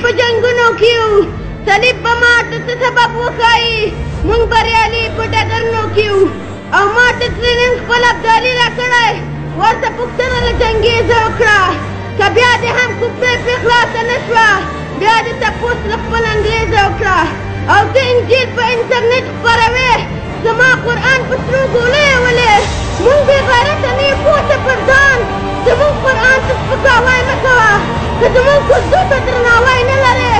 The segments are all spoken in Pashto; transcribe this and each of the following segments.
په جنگونو کې یو صلیب به ما ته څه سبب وښایي مونږ بریالي په ډګرونو کې یو او ما ته ترې نن خپل ابدالي راکړی ورته پوښتنه له چنګېزه وکړه که بیا دې هم کوم څه پرې خلاصه نه شوه بیا دې تپوس له خپل انګرېزه وکړه او ته انجیل په انټرنټ پروې زما قرآن په سرو ګولیو ولې مونږ بې غیرته نه یې پوه شه پر ځان زمونږ قرآن ته سپکاوی مه کوه که زمونږ کوزو ته درناوی نه لرې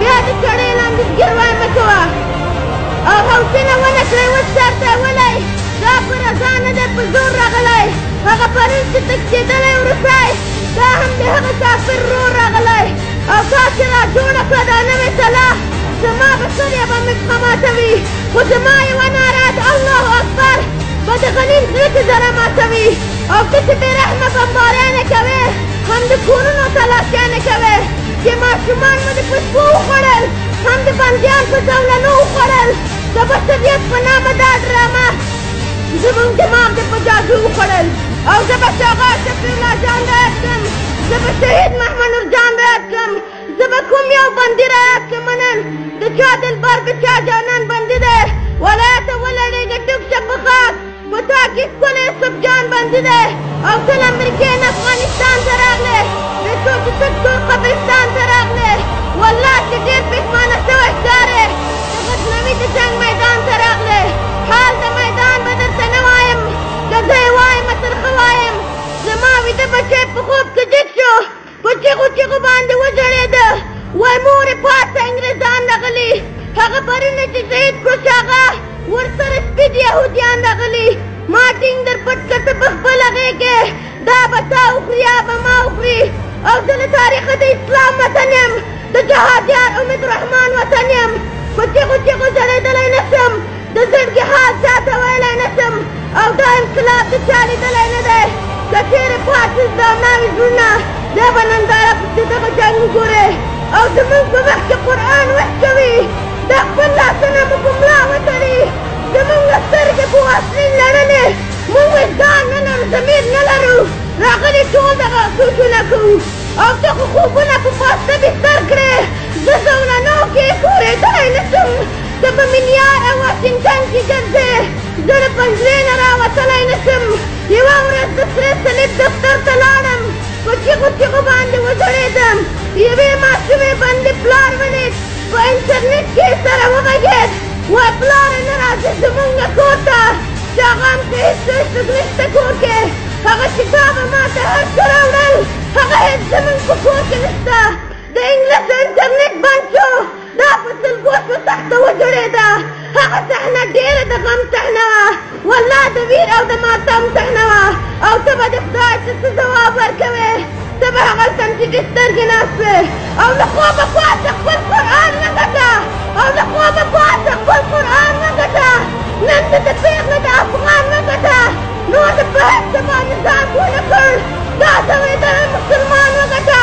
بیا د چړې لاندې زګیروی مه کوه او غوثینه ونه کړئ اوس سر ته ولی دا په رضا نه دی په زور راغلی هغه پرون چې تښتېدلی وروستی دا هم د هغه کافر ورور راغلی او تاسې را جوړه کړه دا نوې سلا زما به سرې به مې ماتوي خو زما یوه ناره د الله اکبر به د غنیم زړه کې زره ماتوي او ته چې بې رحمه بمباریانې کوې هم د کورونو تلاشیانې کوې چې ماشومان مو د پسپو وخوړل هم د بندیان په زولنو وخوړل د بشریت په نامه دا ډرامه زمونږ دماغ د په جادو وخوړل او زه به شغال شفیع الله جان رایاد کړم زه به شهید محمد نور جان رایاد کړم زه به کوم یو بندي رایاد کړم نن د چا دلبر د چا جانان بندي دی ولایته ولړېږه ټوک شه په خاک په تا کې ښکلی سب جان بندي دی او ته له امریکې نه افغانستان ته راغلې د څو چې څه ټول قبرستان ته راغلې والله چې ډېر پښمانه شوی ښکارې د غزنوي د جنګ میدان ته راغلې حال د میدان به درته نه وایم که زه یې وایم ترخه وایم زما ویده بچی په خوب کې جګ شو په چیغو چیغو باندې وژړېده وای مورې پاڅه انګریزان راغلي هغه برینه چې شهید کړو چې هغه ورسره سپید یهودیان راغلي ما ټینګ در پټ کړ ته په خپله غېږې دا به تا وخوري یا به ما وخوري او زه له تاریخه د اسلام وطن یم د جهادیار امید رحمان وطن یم په چیغو چیغو ژړېدلی نه شم د زړګي حال چاته ویلی نه شم او دا انقلاب د چا لیدلی نه دی که چېرې پاتې دا ناوې زړونه بیا به ننداره پسې دغه جنګ وګورې او زموږ په مخ کې قرآن وشکوي دا خپل لاسونه مو په ملا وتړي زموږ له سترګې په وسلې لړلې موږ وجدان نه لرو ضمیر نه لرو راغلي ټول دغه سوچونه کوو او ته خو خوبونه په پاسته بستر کړې زه زولنو کې پورېدلی نه شم ته په مینیار او واشنګټن کې ګرځې زه د پنجرې نه راوتلی نه شم یوه ورځ د سره صلیب دفتر ته لاړم په چیغو چیغو باندې وژړېدم یوې ماشومې باندې پلار ولید په انټرنیټ کې سره وغږېد وای پلاره نه راځې زمونږ کور ته شاغان کې هېڅ څه نشته کور کې هغه کتابه ما ته هر څه راوړل هغه هېڅ زمونږ په کور کې نشته د انګلیس انټرنیټ بند شو دا په سلګو څه سخته وځړېده هغه صحنه ډېره د غم صحنه وه والله د ویر او د ماتم صحنه وه او ته به د خدای ته څه ځواب ورکوې ته به هغلته ټیټې سترګې ناست وې او له خوبه پاڅه خپل قرآن وګټه او له خوبه پاڅه خپل قرآن وګټه نن ته د پېغله د افغان وګټه نور د په هېڅ زما نظام ونه کړ دا ځوېدلی مسلمان وګټه